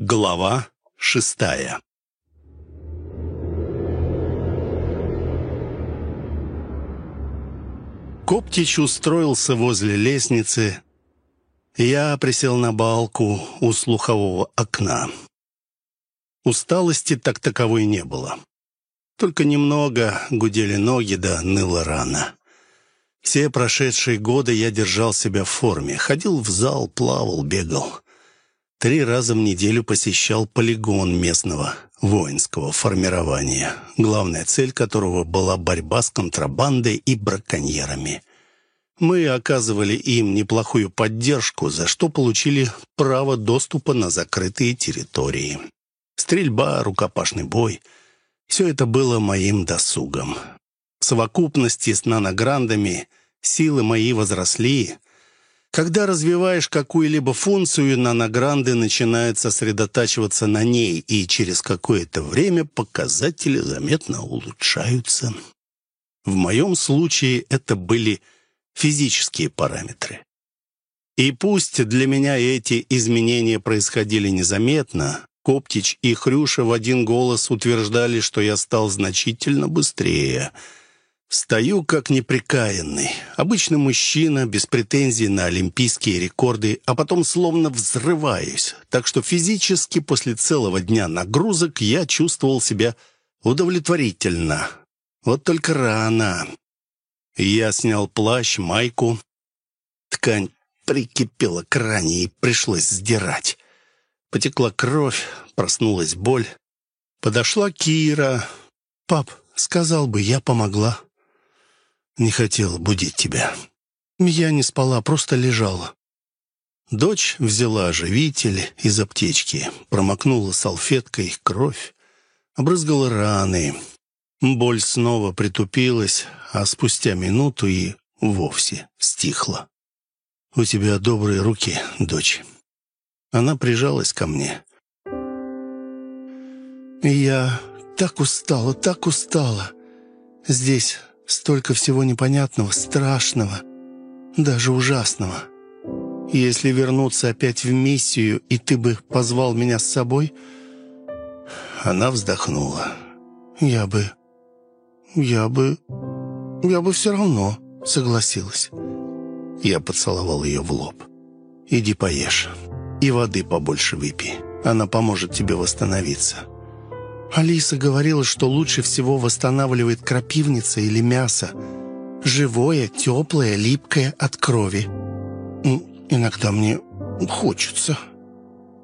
Глава шестая Коптич устроился возле лестницы. Я присел на балку у слухового окна. Усталости так таковой не было. Только немного гудели ноги, да ныло рано. Все прошедшие годы я держал себя в форме. Ходил в зал, плавал, бегал. Три раза в неделю посещал полигон местного воинского формирования, главная цель которого была борьба с контрабандой и браконьерами. Мы оказывали им неплохую поддержку, за что получили право доступа на закрытые территории. Стрельба, рукопашный бой — все это было моим досугом. В совокупности с нанограндами силы мои возросли — когда развиваешь какую-либо функцию, наногранды начинают сосредотачиваться на ней, и через какое-то время показатели заметно улучшаются. В моем случае это были физические параметры. И пусть для меня эти изменения происходили незаметно, Коптич и Хрюша в один голос утверждали, что я стал значительно быстрее — Стою как неприкаянный. Обычный мужчина, без претензий на олимпийские рекорды, а потом словно взрываюсь. Так что физически после целого дня нагрузок я чувствовал себя удовлетворительно. Вот только рано. Я снял плащ, майку. Ткань прикипела к ране и пришлось сдирать. Потекла кровь, проснулась боль. Подошла Кира. «Пап, сказал бы, я помогла». Не хотел будить тебя. Я не спала, просто лежала. Дочь взяла оживитель из аптечки, промокнула салфеткой кровь, обрызгала раны. Боль снова притупилась, а спустя минуту и вовсе стихла. «У тебя добрые руки, дочь». Она прижалась ко мне. «Я так устала, так устала. Здесь Столько всего непонятного, страшного, даже ужасного. Если вернуться опять в миссию, и ты бы позвал меня с собой...» Она вздохнула. «Я бы... я бы... я бы все равно согласилась». Я поцеловал ее в лоб. «Иди поешь. И воды побольше выпей. Она поможет тебе восстановиться». Алиса говорила, что лучше всего восстанавливает крапивница или мясо. Живое, теплое, липкое от крови. Иногда мне хочется.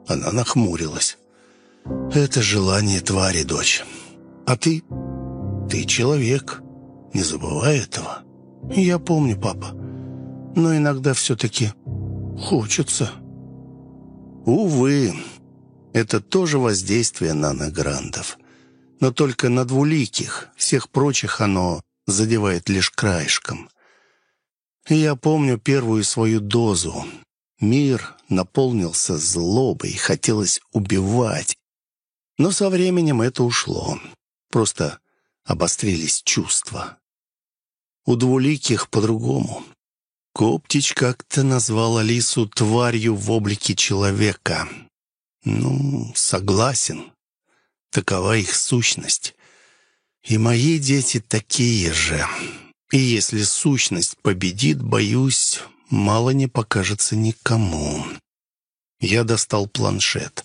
Она нахмурилась. Это желание твари, дочь. А ты... ты человек. Не забывай этого. Я помню, папа. Но иногда все-таки хочется. Увы, это тоже воздействие нанограндов. Но только на двуликих, всех прочих оно задевает лишь краешком. я помню первую свою дозу. Мир наполнился злобой, хотелось убивать. Но со временем это ушло. Просто обострились чувства. У двуликих по-другому. Коптич как-то назвал Алису тварью в облике человека. Ну, согласен. Такова их сущность. И мои дети такие же. И если сущность победит, боюсь, мало не покажется никому. Я достал планшет.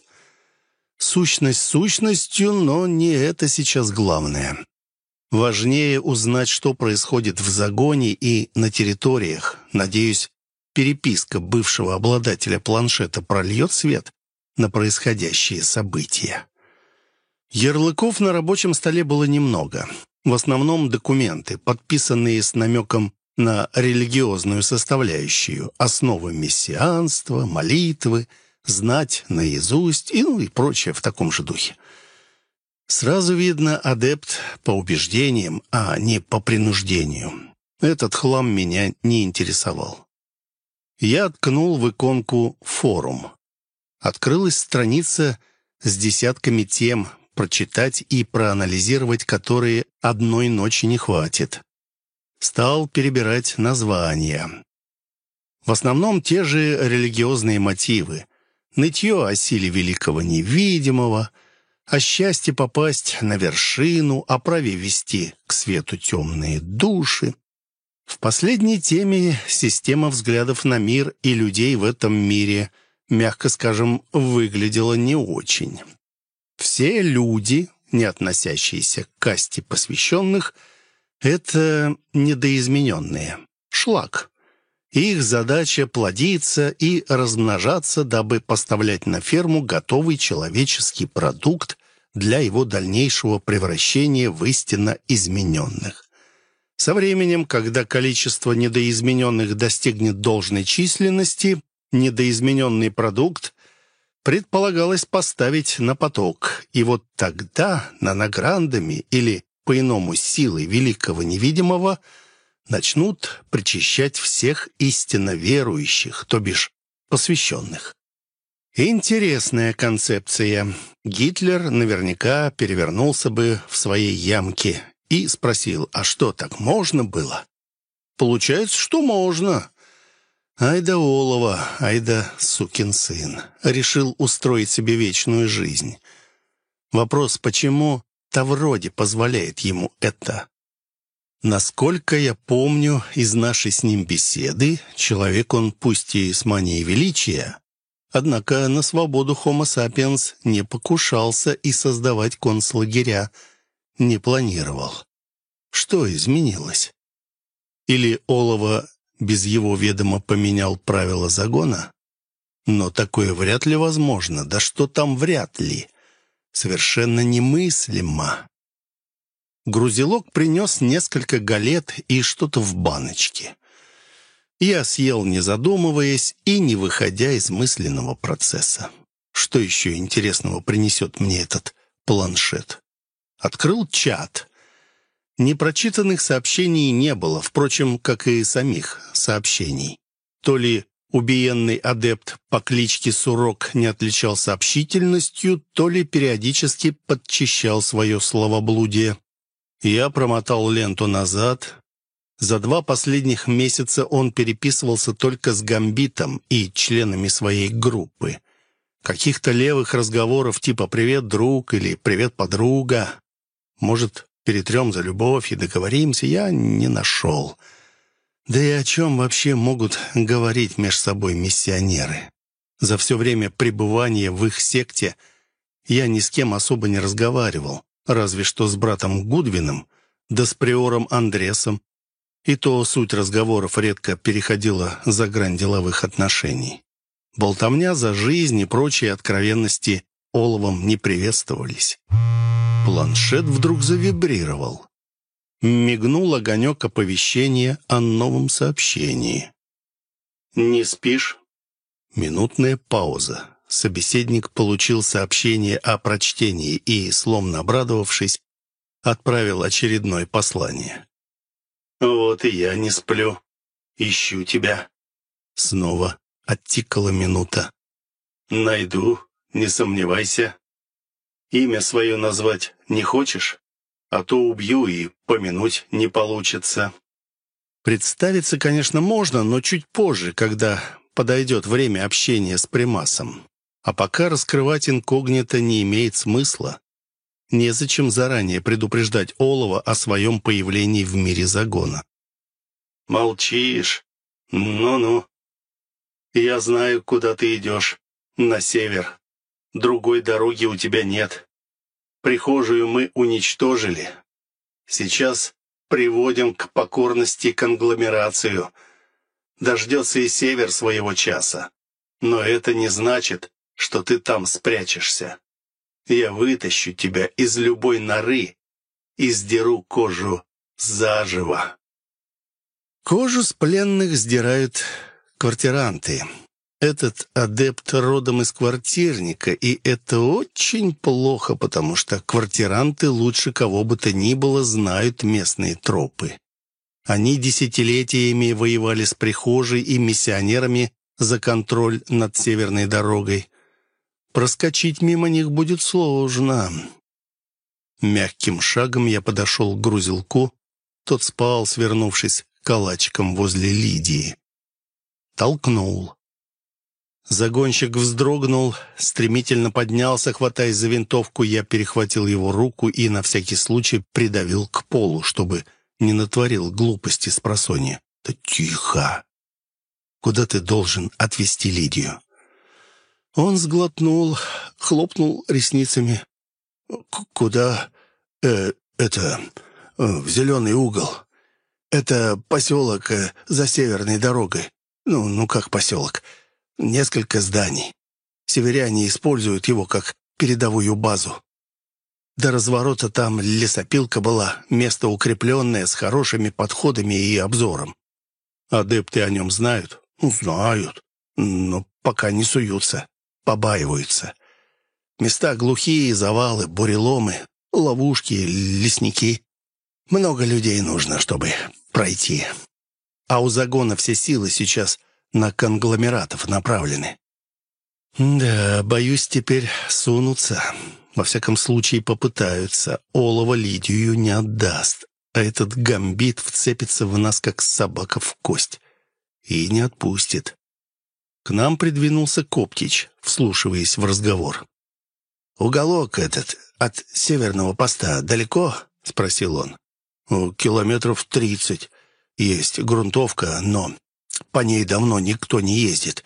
Сущность сущностью, но не это сейчас главное. Важнее узнать, что происходит в загоне и на территориях. Надеюсь, переписка бывшего обладателя планшета прольет свет на происходящие события. Ярлыков на рабочем столе было немного. В основном документы, подписанные с намеком на религиозную составляющую, основы мессианства, молитвы, знать наизусть и, ну, и прочее в таком же духе. Сразу видно адепт по убеждениям, а не по принуждению. Этот хлам меня не интересовал. Я ткнул в иконку «Форум». Открылась страница с десятками тем, прочитать и проанализировать которые одной ночи не хватит. Стал перебирать названия. В основном те же религиозные мотивы. нытье о силе великого невидимого, о счастье попасть на вершину, о праве вести к свету темные души. В последней теме система взглядов на мир и людей в этом мире, мягко скажем, выглядела не очень. Все люди, не относящиеся к касте посвященных, это недоизмененные. Шлак. Их задача плодиться и размножаться, дабы поставлять на ферму готовый человеческий продукт для его дальнейшего превращения в истинно измененных. Со временем, когда количество недоизмененных достигнет должной численности, недоизмененный продукт предполагалось поставить на поток, и вот тогда нанограндами или по-иному силой великого невидимого – начнут причащать всех истинно верующих, то бишь посвященных. Интересная концепция. Гитлер наверняка перевернулся бы в своей ямке и спросил, а что, так можно было? Получается, что можно. Айда Олова, айда сукин сын. Решил устроить себе вечную жизнь. Вопрос, почему Тавроди позволяет ему это? Насколько я помню из нашей с ним беседы, человек он пусть и с манией величия, однако на свободу Homo sapiens не покушался и создавать концлагеря не планировал. Что изменилось? Или Олова без его ведома поменял правила загона? Но такое вряд ли возможно. Да что там вряд ли? Совершенно немыслимо. Грузилок принес несколько галет и что-то в баночке. Я съел, не задумываясь и не выходя из мысленного процесса. Что еще интересного принесет мне этот планшет? Открыл чат. Непрочитанных сообщений не было, впрочем, как и самих сообщений. То ли убиенный адепт по кличке Сурок не отличался общительностью, то ли периодически подчищал свое словоблудие. Я промотал ленту назад. За два последних месяца он переписывался только с Гамбитом и членами своей группы. Каких-то левых разговоров типа «Привет, друг» или «Привет, подруга». Может, перетрем за любовь и договоримся, я не нашел. Да и о чем вообще могут говорить между собой миссионеры? За все время пребывания в их секте я ни с кем особо не разговаривал разве что с братом Гудвином, да с приором Андресом. И то суть разговоров редко переходила за грань деловых отношений. Болтовня за жизнь и прочие откровенности оловом не приветствовались. Планшет вдруг завибрировал. Мигнул огонек оповещения о новом сообщении. «Не спишь?» Минутная пауза. Собеседник получил сообщение о прочтении и, сломно обрадовавшись, отправил очередное послание. «Вот и я не сплю. Ищу тебя». Снова оттикала минута. «Найду, не сомневайся. Имя свое назвать не хочешь? А то убью и помянуть не получится». Представиться, конечно, можно, но чуть позже, когда подойдет время общения с примасом. А пока раскрывать инкогнито не имеет смысла. Незачем заранее предупреждать Олова о своем появлении в мире загона. «Молчишь? Ну-ну. Я знаю, куда ты идешь. На север. Другой дороги у тебя нет. Прихожую мы уничтожили. Сейчас приводим к покорности конгломерацию. Дождется и север своего часа. Но это не значит, что ты там спрячешься. Я вытащу тебя из любой норы и сдеру кожу заживо. Кожу с пленных сдирают квартиранты. Этот адепт родом из квартирника, и это очень плохо, потому что квартиранты лучше кого бы то ни было знают местные тропы. Они десятилетиями воевали с прихожей и миссионерами за контроль над северной дорогой. Проскочить мимо них будет сложно. Мягким шагом я подошел к грузилку. Тот спал, свернувшись калачиком возле Лидии. Толкнул. Загонщик вздрогнул, стремительно поднялся, хватаясь за винтовку. Я перехватил его руку и на всякий случай придавил к полу, чтобы не натворил глупости с просонья. «Да тихо! Куда ты должен отвезти Лидию?» Он сглотнул, хлопнул ресницами. «Куда? Э, это... Э, в зеленый угол. Это поселок э, за северной дорогой. Ну, ну как поселок? Несколько зданий. Северяне используют его как передовую базу. До разворота там лесопилка была, место укрепленное, с хорошими подходами и обзором. Адепты о нем знают? Знают, но пока не суются, побаиваются. Места глухие, завалы, буреломы, ловушки, лесники. Много людей нужно, чтобы пройти. А у загона все силы сейчас на конгломератов направлены. Да, боюсь, теперь сунутся. Во всяком случае, попытаются. Олова Лидию не отдаст. А этот гамбит вцепится в нас, как собака в кость. И не отпустит. К нам придвинулся Коптич, вслушиваясь в разговор. «Уголок этот от северного поста далеко?» — спросил он. «Километров тридцать. Есть грунтовка, но по ней давно никто не ездит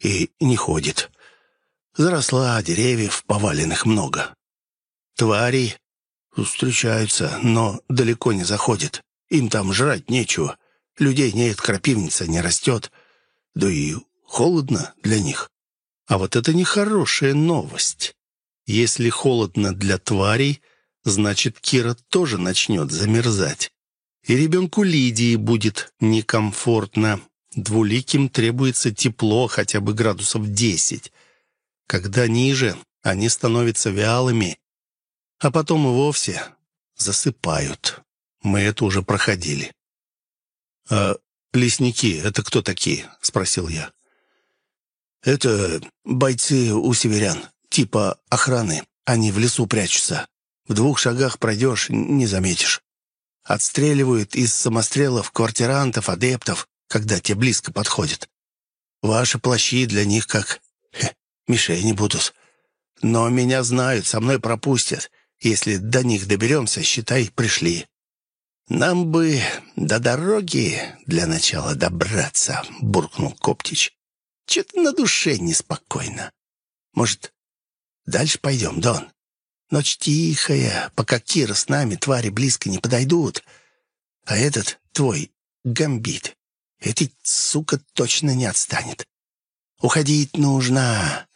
и не ходит. Заросла, деревьев поваленных много. Твари встречаются, но далеко не заходят. Им там жрать нечего. Людей нет, крапивница не растет. Да и холодно для них. А вот это нехорошая новость. Если холодно для тварей, значит, Кира тоже начнет замерзать. И ребенку Лидии будет некомфортно. Двуликим требуется тепло, хотя бы градусов десять. Когда ниже, они становятся вялыми, а потом и вовсе засыпают. Мы это уже проходили. «А лесники — это кто такие?» — спросил я. «Это бойцы у северян, типа охраны. Они в лесу прячутся. В двух шагах пройдешь — не заметишь. Отстреливают из самострелов квартирантов, адептов, когда те близко подходят. Ваши плащи для них как хе, мишени будут. Но меня знают, со мной пропустят. Если до них доберемся, считай, пришли. Нам бы до дороги для начала добраться, буркнул Коптич. Че-то на душе неспокойно. Может, дальше пойдем, Дон? Ночь тихая, пока Кира с нами, твари близко не подойдут. А этот твой гамбит эта сука точно не отстанет. Уходить нужно.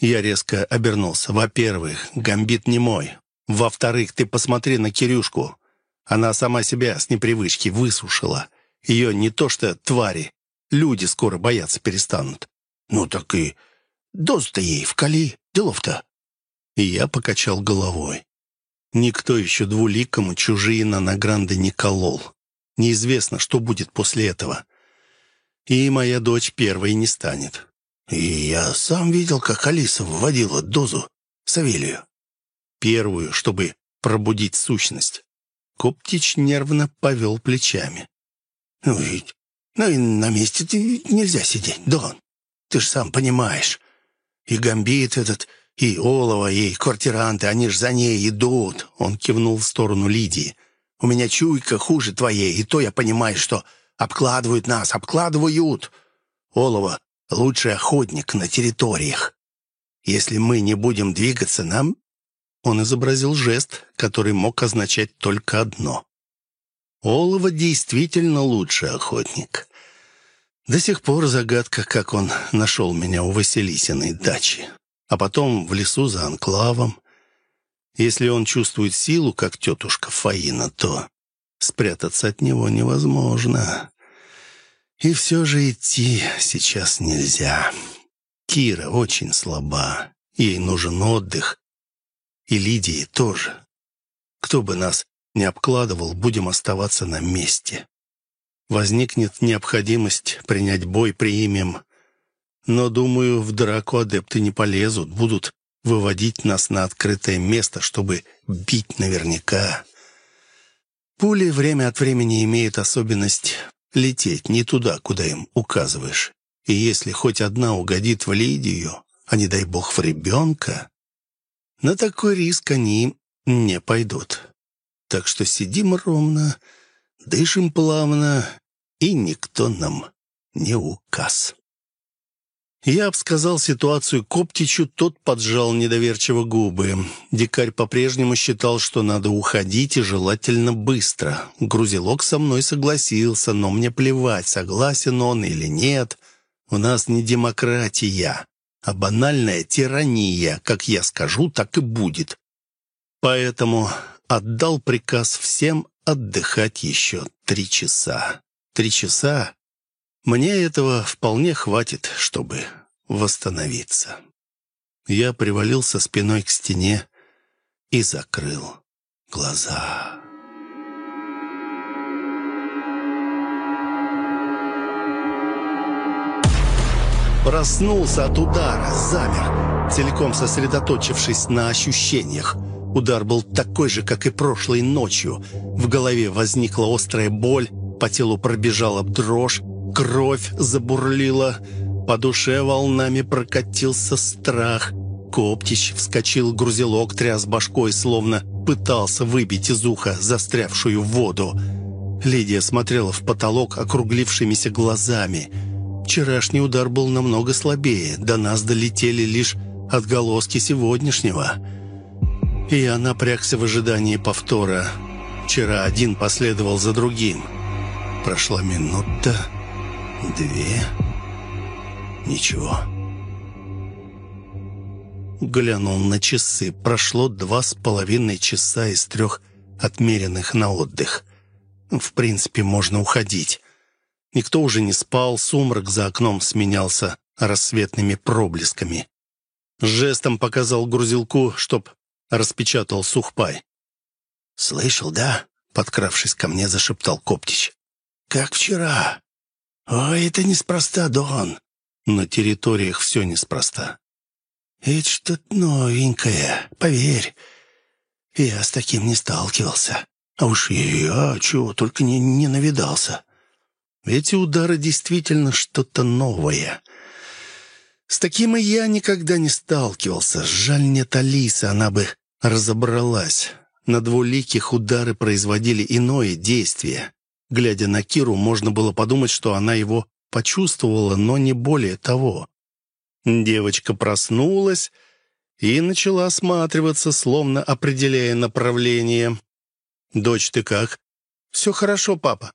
Я резко обернулся. Во-первых, гамбит не мой. Во-вторых, ты посмотри на Кирюшку. Она сама себя с непривычки высушила. Ее не то что твари, люди скоро бояться перестанут. Ну так и дозу-то ей вкали, делов-то. И я покачал головой. Никто еще двуликому чужие на Гранде не колол. Неизвестно, что будет после этого. И моя дочь первой не станет. И я сам видел, как Алиса вводила дозу Савелию. Первую, чтобы пробудить сущность. Коптич нервно повел плечами. «Ну ведь, ну и на месте ты нельзя сидеть, Дон. Ты ж сам понимаешь. И Гамбит этот, и Олова, и квартиранты, они ж за ней идут». Он кивнул в сторону Лидии. У меня чуйка хуже твоей, и то я понимаю, что обкладывают нас, обкладывают. Олова — лучший охотник на территориях. Если мы не будем двигаться, нам...» Он изобразил жест, который мог означать только одно. Олова действительно лучший охотник. До сих пор загадка, как он нашел меня у Василисиной дачи. А потом в лесу за анклавом. Если он чувствует силу, как тетушка Фаина, то спрятаться от него невозможно. И все же идти сейчас нельзя. Кира очень слаба, ей нужен отдых. И Лидии тоже. Кто бы нас не обкладывал, будем оставаться на месте. Возникнет необходимость принять бой, примем. Но, думаю, в драку адепты не полезут, будут выводить нас на открытое место, чтобы бить наверняка. Пули время от времени имеют особенность лететь не туда, куда им указываешь. И если хоть одна угодит в Лидию, а не дай бог в ребенка, на такой риск они не пойдут. Так что сидим ровно, дышим плавно, и никто нам не указ. Я обсказал ситуацию Коптичу, тот поджал недоверчиво губы. Дикарь по-прежнему считал, что надо уходить и желательно быстро. Грузилок со мной согласился, но мне плевать, согласен он или нет. У нас не демократия, а банальная тирания. Как я скажу, так и будет. Поэтому отдал приказ всем отдыхать еще три часа. Три часа мне этого вполне хватит, чтобы восстановиться. Я привалился спиной к стене и закрыл глаза. Проснулся от удара, замер, целиком сосредоточившись на ощущениях. Удар был такой же, как и прошлой ночью. В голове возникла острая боль, по телу пробежала дрожь, Кровь забурлила, по душе волнами прокатился страх. Коптич вскочил, грузилок тряс башкой, словно пытался выбить из уха застрявшую воду. Лидия смотрела в потолок округлившимися глазами. Вчерашний удар был намного слабее, до нас долетели лишь отголоски сегодняшнего. И я напрягся в ожидании повтора. Вчера один последовал за другим. Прошла минута, Две. Ничего. Глянул на часы. Прошло два с половиной часа из трех отмеренных на отдых. В принципе, можно уходить. Никто уже не спал, сумрак за окном сменялся рассветными проблесками. Жестом показал грузилку, чтоб распечатал сухпай. «Слышал, да?» — подкравшись ко мне, зашептал Коптич. «Как вчера. «Ой, это неспроста, Дон!» «На территориях все неспроста». «Это что-то новенькое, поверь. Я с таким не сталкивался. А уж я чего только не, не навидался. Эти удары действительно что-то новое. С таким и я никогда не сталкивался. Жаль, нет Алисы, она бы разобралась. На двуликих удары производили иное действие. Глядя на Киру, можно было подумать, что она его почувствовала, но не более того. Девочка проснулась и начала осматриваться, словно определяя направление. «Дочь, ты как?» «Все хорошо, папа.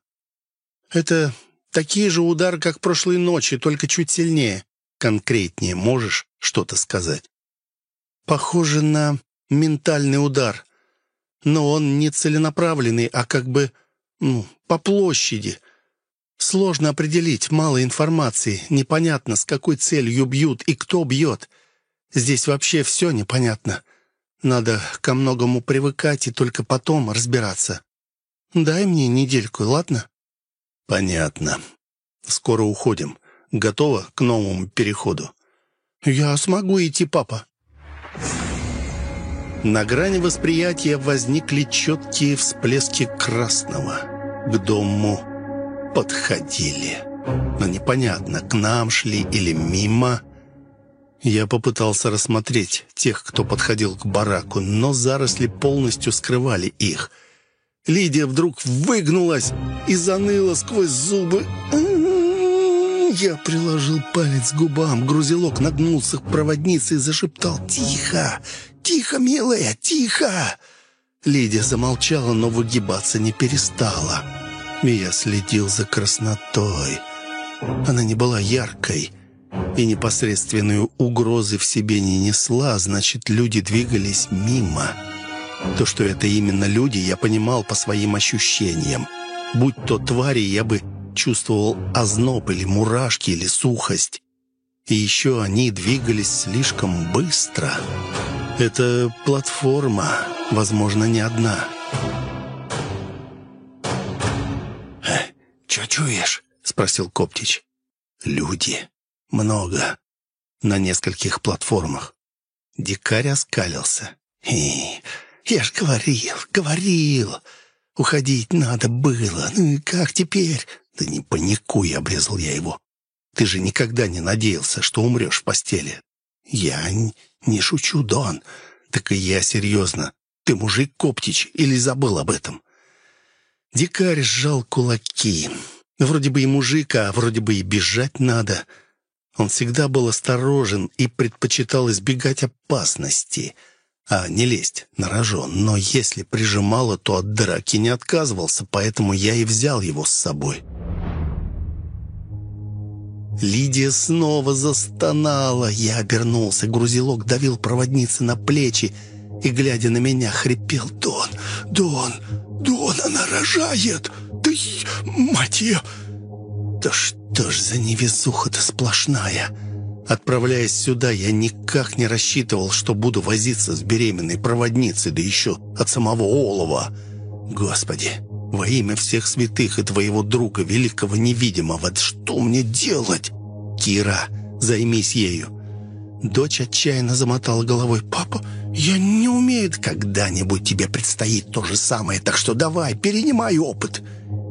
Это такие же удары, как прошлой ночи, только чуть сильнее. Конкретнее можешь что-то сказать?» «Похоже на ментальный удар, но он не целенаправленный, а как бы по площади. Сложно определить, мало информации, непонятно, с какой целью бьют и кто бьет. Здесь вообще все непонятно. Надо ко многому привыкать и только потом разбираться. Дай мне недельку, ладно? Понятно. Скоро уходим. Готова к новому переходу? Я смогу идти, папа. На грани восприятия возникли четкие всплески красного. К дому подходили. Но непонятно, к нам шли или мимо. Я попытался рассмотреть тех, кто подходил к бараку, но заросли полностью скрывали их. Лидия вдруг выгнулась и заныла сквозь зубы. Я приложил палец к губам, грузилок нагнулся к проводнице и зашептал «Тихо! «Тихо, милая, тихо!» Лидия замолчала, но выгибаться не перестала. Я следил за краснотой. Она не была яркой и непосредственную угрозы в себе не несла, значит, люди двигались мимо. То, что это именно люди, я понимал по своим ощущениям. Будь то твари, я бы чувствовал озноб или мурашки, или сухость. И еще они двигались слишком быстро. Это платформа, возможно, не одна. «Э, «Чё чуешь?» — спросил Коптич. «Люди. Много. На нескольких платформах». Дикарь оскалился. «И, я ж говорил, говорил. Уходить надо было. Ну и как теперь?» «Да не паникуй», — обрезал я его. Ты же никогда не надеялся, что умрешь в постели». «Я не шучу, Дон. Так и я серьезно. Ты мужик Коптич или забыл об этом?» Дикарь сжал кулаки. Вроде бы и мужик, а вроде бы и бежать надо. Он всегда был осторожен и предпочитал избегать опасности, а не лезть на рожон. Но если прижимало, то от драки не отказывался, поэтому я и взял его с собой. Лидия снова застонала. Я обернулся. Грузилок давил проводницы на плечи и, глядя на меня, хрипел. «Дон! Дон! Дон! Она рожает! Ты, мать ее!» «Да что ж за невезуха-то сплошная!» Отправляясь сюда, я никак не рассчитывал, что буду возиться с беременной проводницей, да еще от самого Олова. Господи, во имя всех святых и твоего друга, великого невидимого, что мне делать? Кира, займись ею. Дочь отчаянно замотала головой. «Папа, я не умею. Когда-нибудь тебе предстоит то же самое, так что давай, перенимай опыт.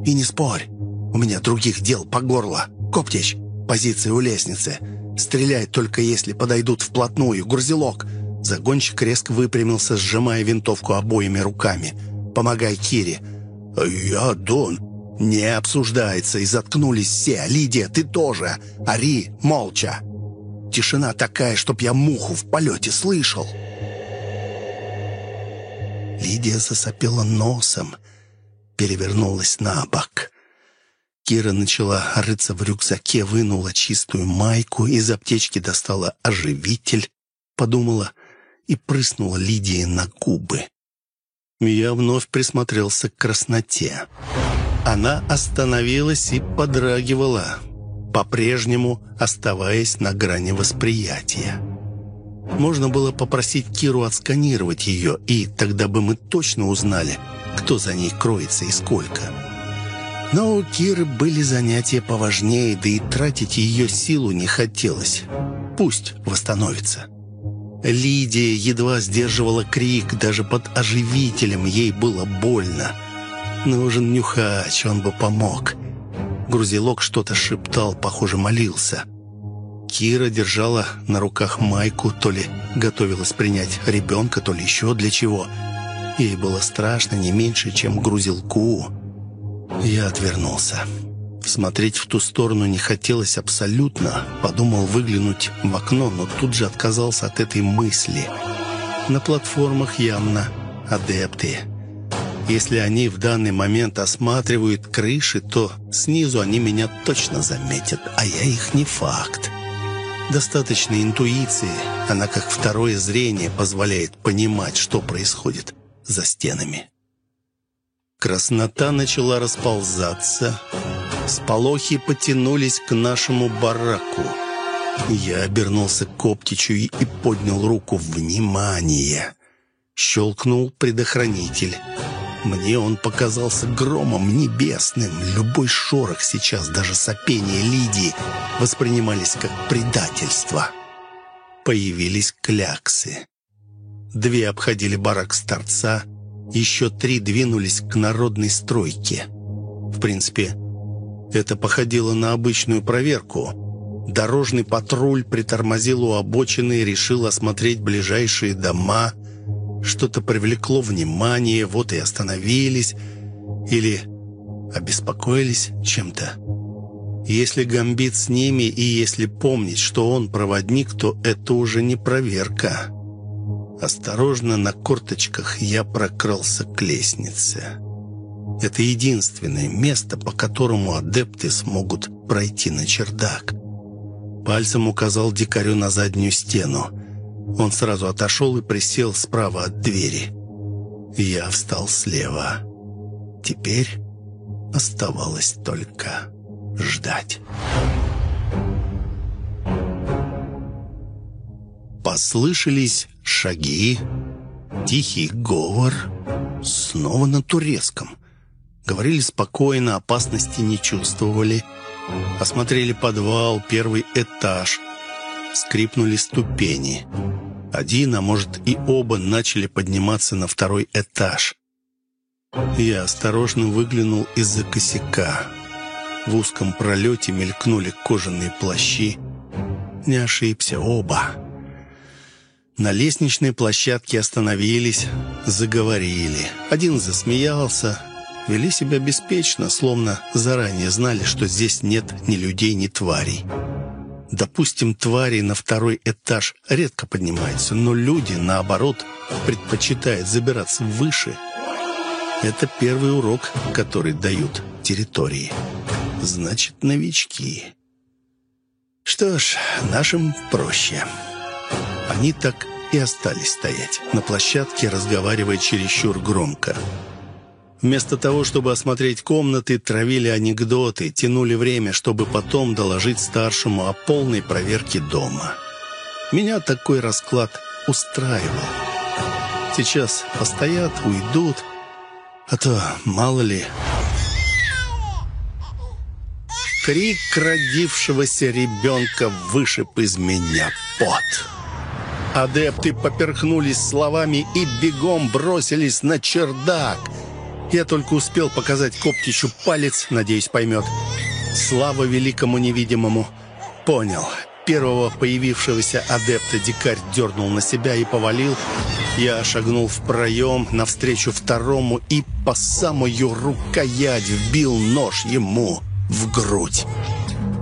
И не спорь, у меня других дел по горло. Коптич, позиция у лестницы. Стреляй только если подойдут вплотную. Гурзелок». Загонщик резко выпрямился, сжимая винтовку обоими руками. «Помогай Кире». «Я, Дон». «Не обсуждается, и заткнулись все. Лидия, ты тоже. Ари, молча». Тишина такая, чтоб я муху в полете слышал. Лидия засопела носом, перевернулась на бок. Кира начала рыться в рюкзаке, вынула чистую майку, из аптечки достала оживитель, подумала и прыснула Лидии на губы. Я вновь присмотрелся к красноте. Она остановилась и подрагивала, по-прежнему оставаясь на грани восприятия. Можно было попросить Киру отсканировать ее, и тогда бы мы точно узнали, кто за ней кроется и сколько. Но у Киры были занятия поважнее, да и тратить ее силу не хотелось. Пусть восстановится. Лидия едва сдерживала крик, даже под оживителем ей было больно. Нужен нюхач, он бы помог. Грузилок что-то шептал, похоже, молился. Кира держала на руках майку, то ли готовилась принять ребенка, то ли еще для чего. Ей было страшно не меньше, чем грузилку. Я отвернулся. Смотреть в ту сторону не хотелось абсолютно. Подумал выглянуть в окно, но тут же отказался от этой мысли. На платформах явно адепты. Если они в данный момент осматривают крыши, то снизу они меня точно заметят, а я их не факт. Достаточно интуиции, она как второе зрение позволяет понимать, что происходит за стенами. Краснота начала расползаться. Сполохи потянулись к нашему бараку. Я обернулся к Коптичу и поднял руку. «Внимание!» Щелкнул предохранитель. Мне он показался громом небесным. Любой шорох сейчас, даже сопение Лидии, воспринимались как предательство. Появились кляксы. Две обходили барак с торца, еще три двинулись к народной стройке. В принципе, это походило на обычную проверку. Дорожный патруль притормозил у обочины и решил осмотреть ближайшие дома. Что-то привлекло внимание, вот и остановились. Или обеспокоились чем-то. Если гамбит с ними и если помнить, что он проводник, то это уже не проверка. Осторожно на корточках я прокрался к лестнице. Это единственное место, по которому адепты смогут пройти на чердак. Пальцем указал дикарю на заднюю стену. Он сразу отошел и присел справа от двери. Я встал слева. Теперь оставалось только ждать. Послышались шаги, тихий говор, снова на турецком. Говорили спокойно, опасности не чувствовали. Осмотрели подвал, первый этаж. Скрипнули ступени. Один, а может и оба, начали подниматься на второй этаж. Я осторожно выглянул из-за косяка. В узком пролете мелькнули кожаные плащи. Не ошибся, оба. На лестничной площадке остановились, заговорили. Один засмеялся, вели себя беспечно, словно заранее знали, что здесь нет ни людей, ни тварей. Допустим, твари на второй этаж редко поднимаются, но люди, наоборот, предпочитают забираться выше. Это первый урок, который дают территории. Значит, новички. Что ж, нашим проще. Они так и остались стоять на площадке, разговаривая чересчур громко. Вместо того, чтобы осмотреть комнаты, травили анекдоты, тянули время, чтобы потом доложить старшему о полной проверке дома. Меня такой расклад устраивал. Сейчас постоят, уйдут, а то мало ли... Крик родившегося ребенка вышиб из меня пот. Адепты поперхнулись словами и бегом бросились на чердак — я только успел показать Коптичу палец, надеюсь, поймет. Слава великому невидимому. Понял. Первого появившегося адепта дикарь дернул на себя и повалил. Я шагнул в проем навстречу второму и по самую рукоять вбил нож ему в грудь.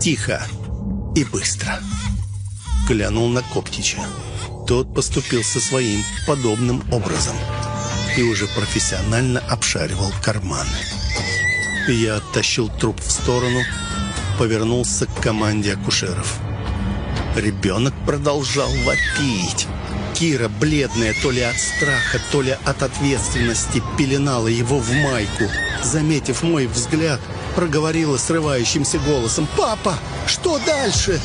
Тихо и быстро. Глянул на Коптича. Тот поступил со своим подобным образом и уже профессионально обшаривал карманы. Я оттащил труп в сторону, повернулся к команде акушеров. Ребенок продолжал вопить. Кира, бледная то ли от страха, то ли от ответственности, пеленала его в майку. Заметив мой взгляд, проговорила срывающимся голосом «Папа, что дальше?»